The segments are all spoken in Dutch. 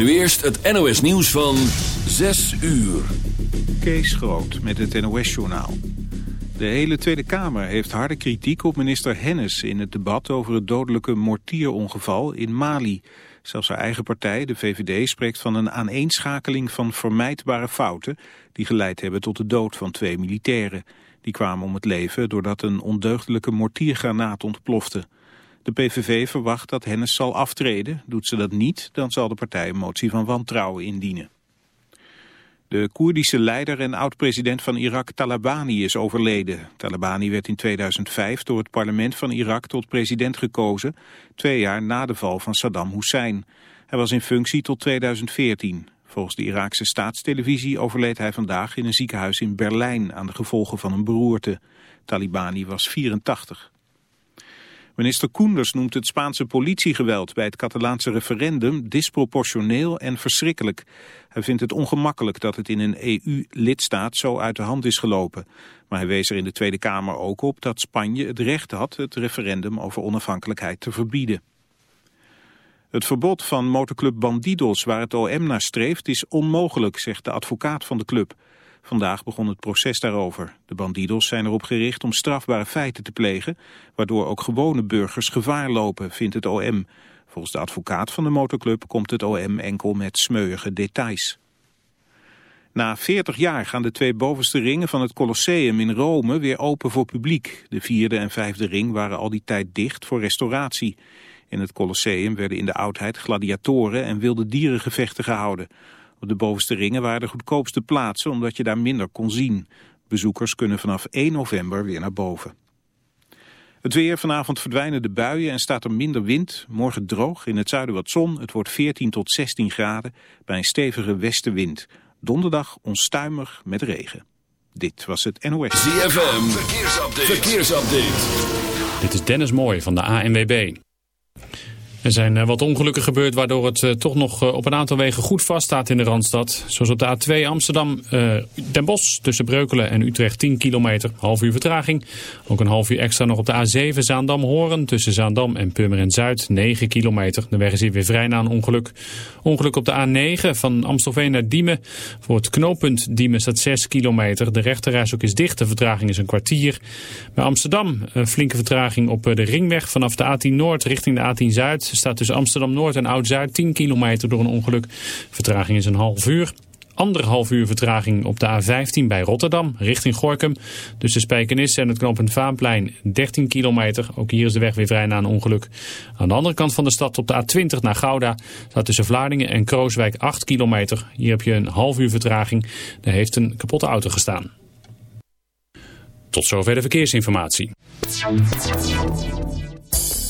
Nu eerst het NOS nieuws van 6 uur. Kees Groot met het NOS-journaal. De hele Tweede Kamer heeft harde kritiek op minister Hennis... in het debat over het dodelijke mortierongeval in Mali. Zelfs haar eigen partij, de VVD, spreekt van een aaneenschakeling van vermijdbare fouten... die geleid hebben tot de dood van twee militairen. Die kwamen om het leven doordat een ondeugdelijke mortiergranaat ontplofte. De PVV verwacht dat Hennis zal aftreden. Doet ze dat niet, dan zal de partij een motie van wantrouwen indienen. De Koerdische leider en oud-president van Irak Talabani is overleden. Talabani werd in 2005 door het parlement van Irak tot president gekozen, twee jaar na de val van Saddam Hussein. Hij was in functie tot 2014. Volgens de Iraakse staatstelevisie overleed hij vandaag in een ziekenhuis in Berlijn aan de gevolgen van een beroerte. Talibani was 84. Minister Koenders noemt het Spaanse politiegeweld bij het Catalaanse referendum disproportioneel en verschrikkelijk. Hij vindt het ongemakkelijk dat het in een EU-lidstaat zo uit de hand is gelopen. Maar hij wees er in de Tweede Kamer ook op dat Spanje het recht had het referendum over onafhankelijkheid te verbieden. Het verbod van motorclub Bandidos waar het OM naar streeft is onmogelijk, zegt de advocaat van de club. Vandaag begon het proces daarover. De bandidos zijn erop gericht om strafbare feiten te plegen, waardoor ook gewone burgers gevaar lopen, vindt het OM. Volgens de advocaat van de motorclub komt het OM enkel met smeuïge details. Na 40 jaar gaan de twee bovenste ringen van het Colosseum in Rome weer open voor publiek. De vierde en vijfde ring waren al die tijd dicht voor restauratie. In het Colosseum werden in de oudheid gladiatoren en wilde dierengevechten gehouden. Op de bovenste ringen waren de goedkoopste plaatsen omdat je daar minder kon zien. Bezoekers kunnen vanaf 1 november weer naar boven. Het weer, vanavond verdwijnen de buien en staat er minder wind. Morgen droog, in het zuiden wat zon. Het wordt 14 tot 16 graden bij een stevige westenwind. Donderdag onstuimig met regen. Dit was het NOS. ZFM, verkeersupdate. verkeersupdate. Dit is Dennis Mooij van de ANWB. Er zijn eh, wat ongelukken gebeurd waardoor het eh, toch nog eh, op een aantal wegen goed vaststaat in de Randstad. Zoals op de A2 Amsterdam Den Bosch tussen Breukelen en Utrecht 10 kilometer, half uur vertraging. Ook een half uur extra nog op de A7 Zaandam-Horen tussen Zaandam en Purmerend Zuid 9 kilometer. De weg is hier weer vrij na een ongeluk. Ongeluk op de A9 van Amstelveen naar Diemen. Voor het knooppunt Diemen staat 6 kilometer. De rechterreis ook is dicht, de vertraging is een kwartier. Bij Amsterdam een flinke vertraging op de ringweg vanaf de A10 Noord richting de A10 Zuid staat tussen Amsterdam-Noord en Oud-Zuid 10 kilometer door een ongeluk. Vertraging is een half uur. Anderhalf uur vertraging op de A15 bij Rotterdam, richting Gorkum. Tussen Spijkenis en het knooppunt Vaanplein 13 kilometer. Ook hier is de weg weer vrij na een ongeluk. Aan de andere kant van de stad op de A20 naar Gouda staat tussen Vlaardingen en Krooswijk 8 kilometer. Hier heb je een half uur vertraging. Daar heeft een kapotte auto gestaan. Tot zover de verkeersinformatie.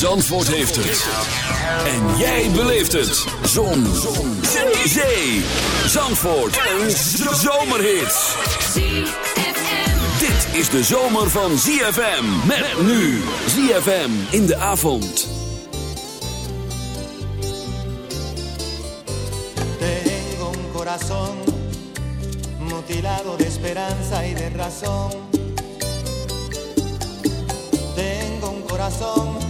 Zandvoort heeft het. En jij beleeft het. Zon. Zon. Zee. Zandvoort. Een zomerhit. Dit is de zomer van ZFM. Met nu. ZFM in de avond. Tengo un corazón mutilado de esperanza y de razón. Tengo un corazón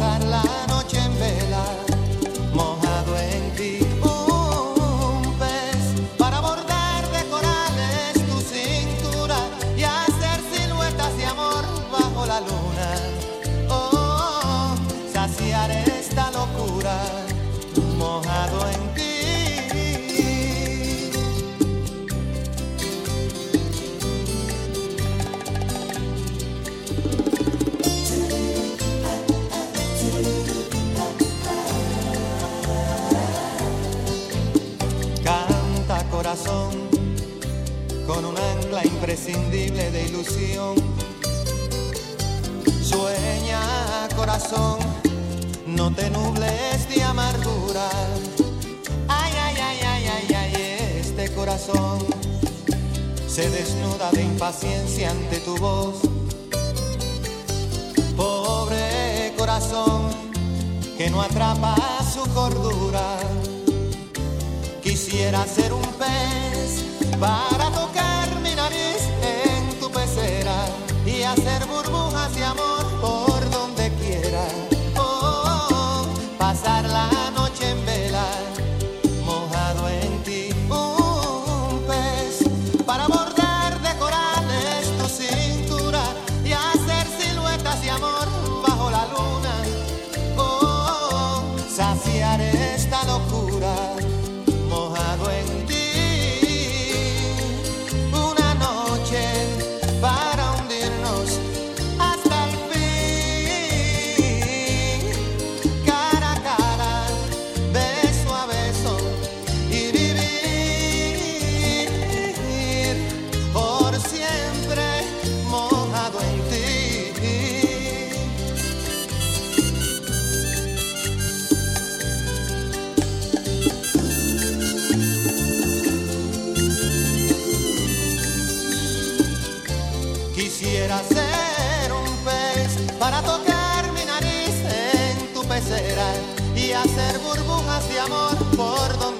satellite hacer burbujas de amor por donde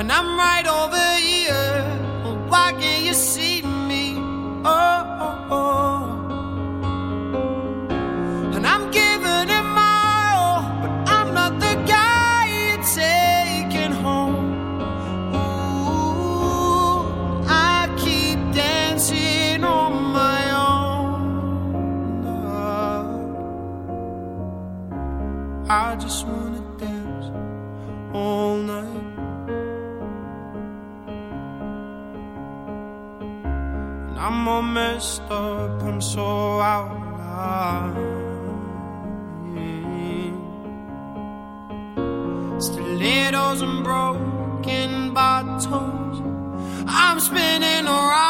and I'm right over so out of still Yeah. Stilettos and broken bottles. I'm spinning around.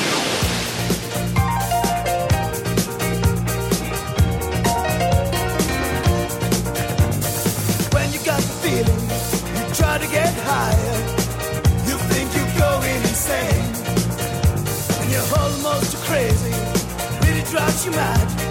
you mad.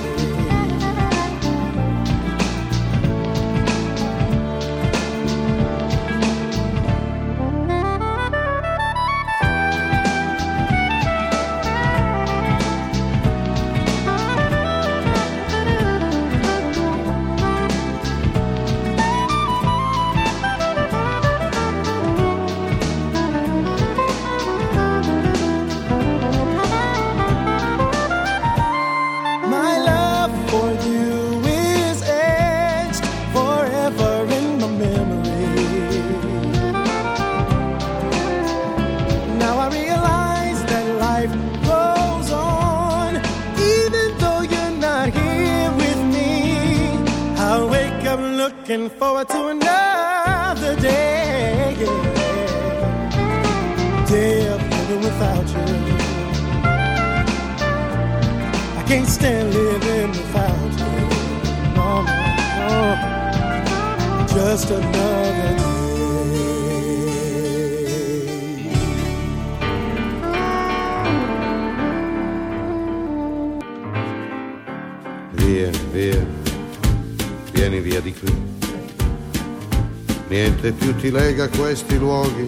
Day of living without you. I can't stand living without you. No, no, no. Just another day. Vieni, via, vieni via di qui. Niente più ti lega a questi luoghi,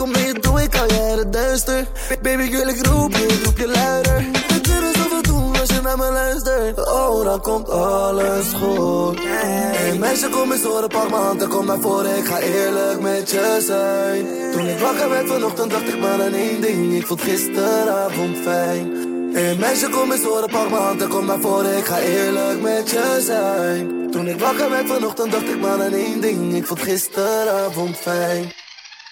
Kom mee, doe ik al jaren duister. Baby, girl, ik roep je, ik roep je luider. We kunnen zoveel doen als je naar me luistert. Oh, dan komt alles goed. Hey, meisje, kom eens horen, pak mijn hand en kom naar voren. Ik ga eerlijk met je zijn. Toen ik wakker werd vanochtend, dacht ik maar aan één ding. Ik vond gisteravond fijn. Hey meisje, kom eens horen, pak mijn hand en kom naar voren. Ik ga eerlijk met je zijn. Toen ik wakker werd vanochtend, dacht ik maar aan één ding. Ik vond gisteravond fijn.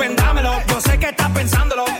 vendámelo. Yo sé que estás pensándolo.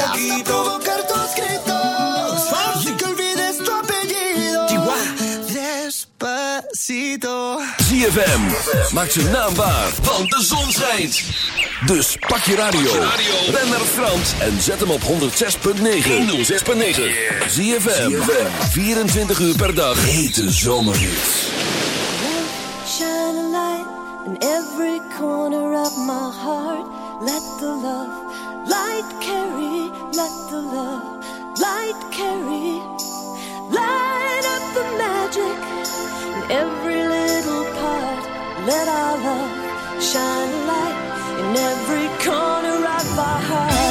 ZFM. Maak zijn naam waar, want de zon schijnt. Dus pak je radio. Ben naar Frans en zet hem op 106.9. 106.9. ZFM. 24 uur per dag. Hete zomerhits. Shine a light in every corner of my heart. Let the love light carry. Let the love light carry. Light up the magic in every Let our love shine a light in every corner of our hearts.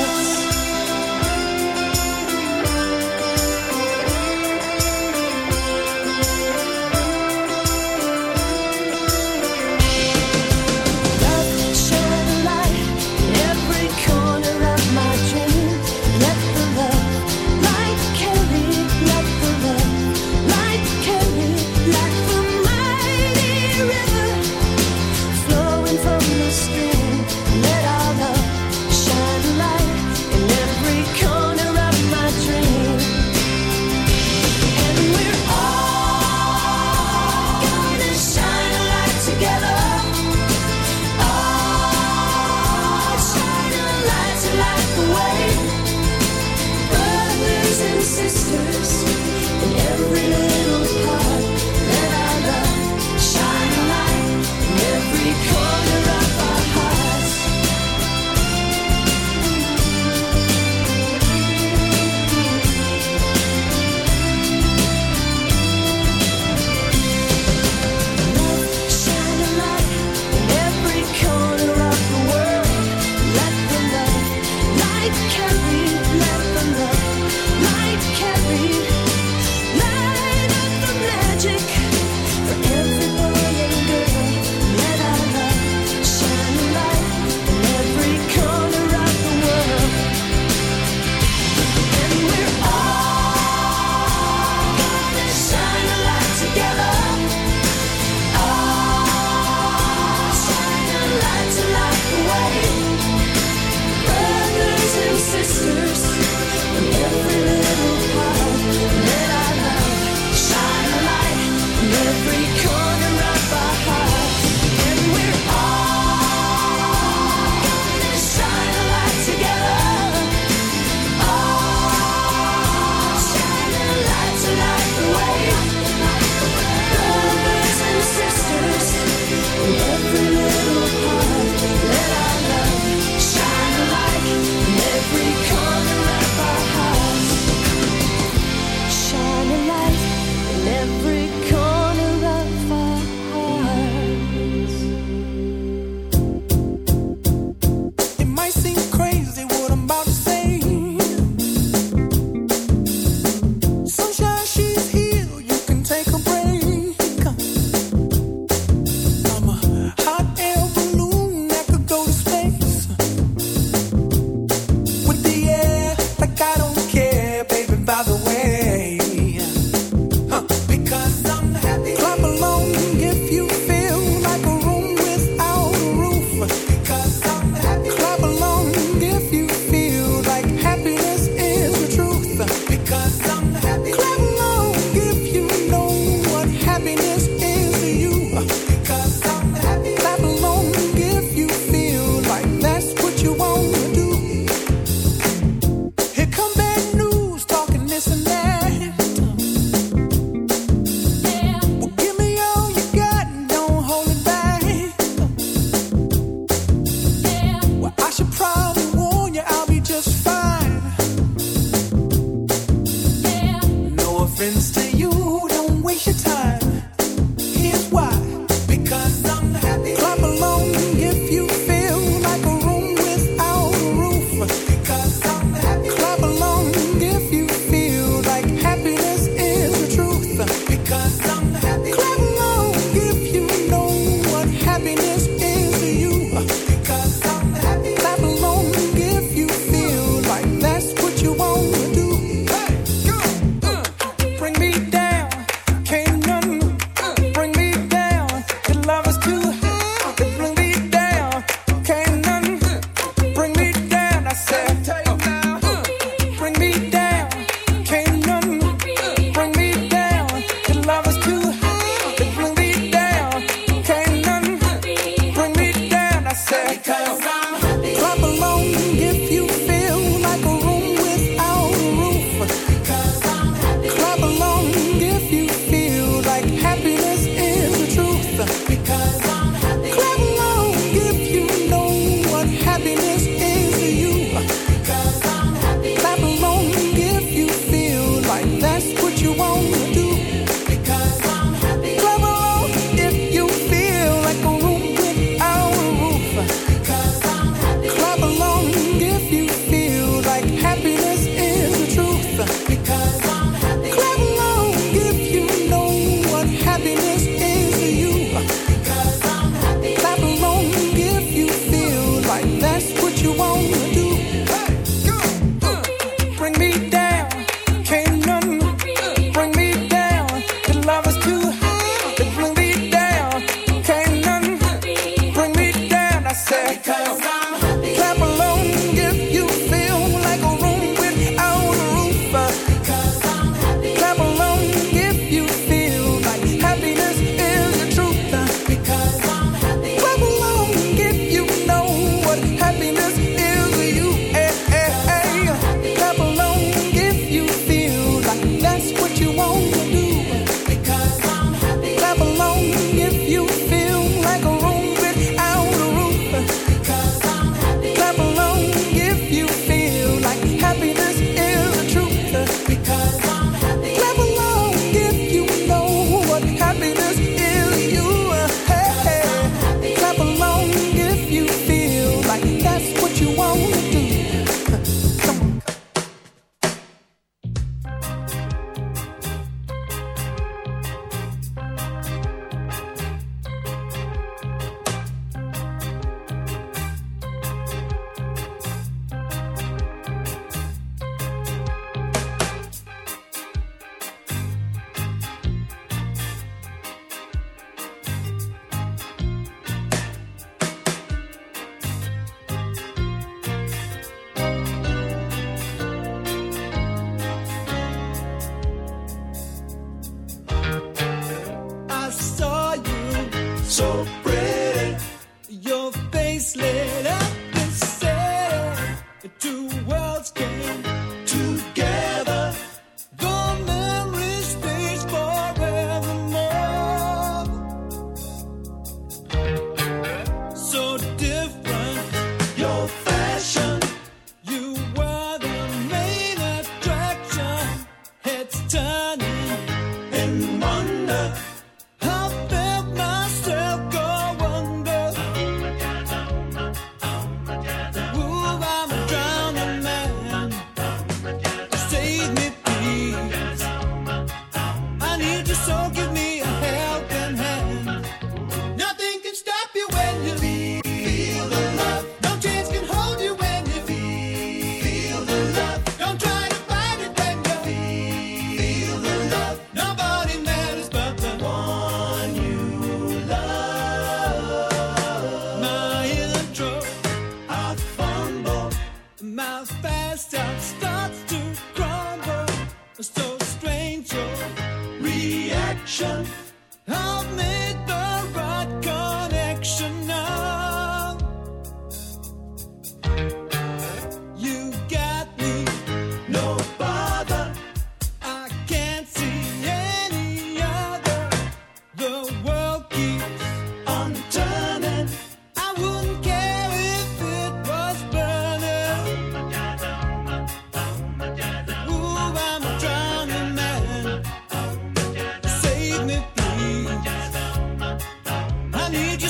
need you.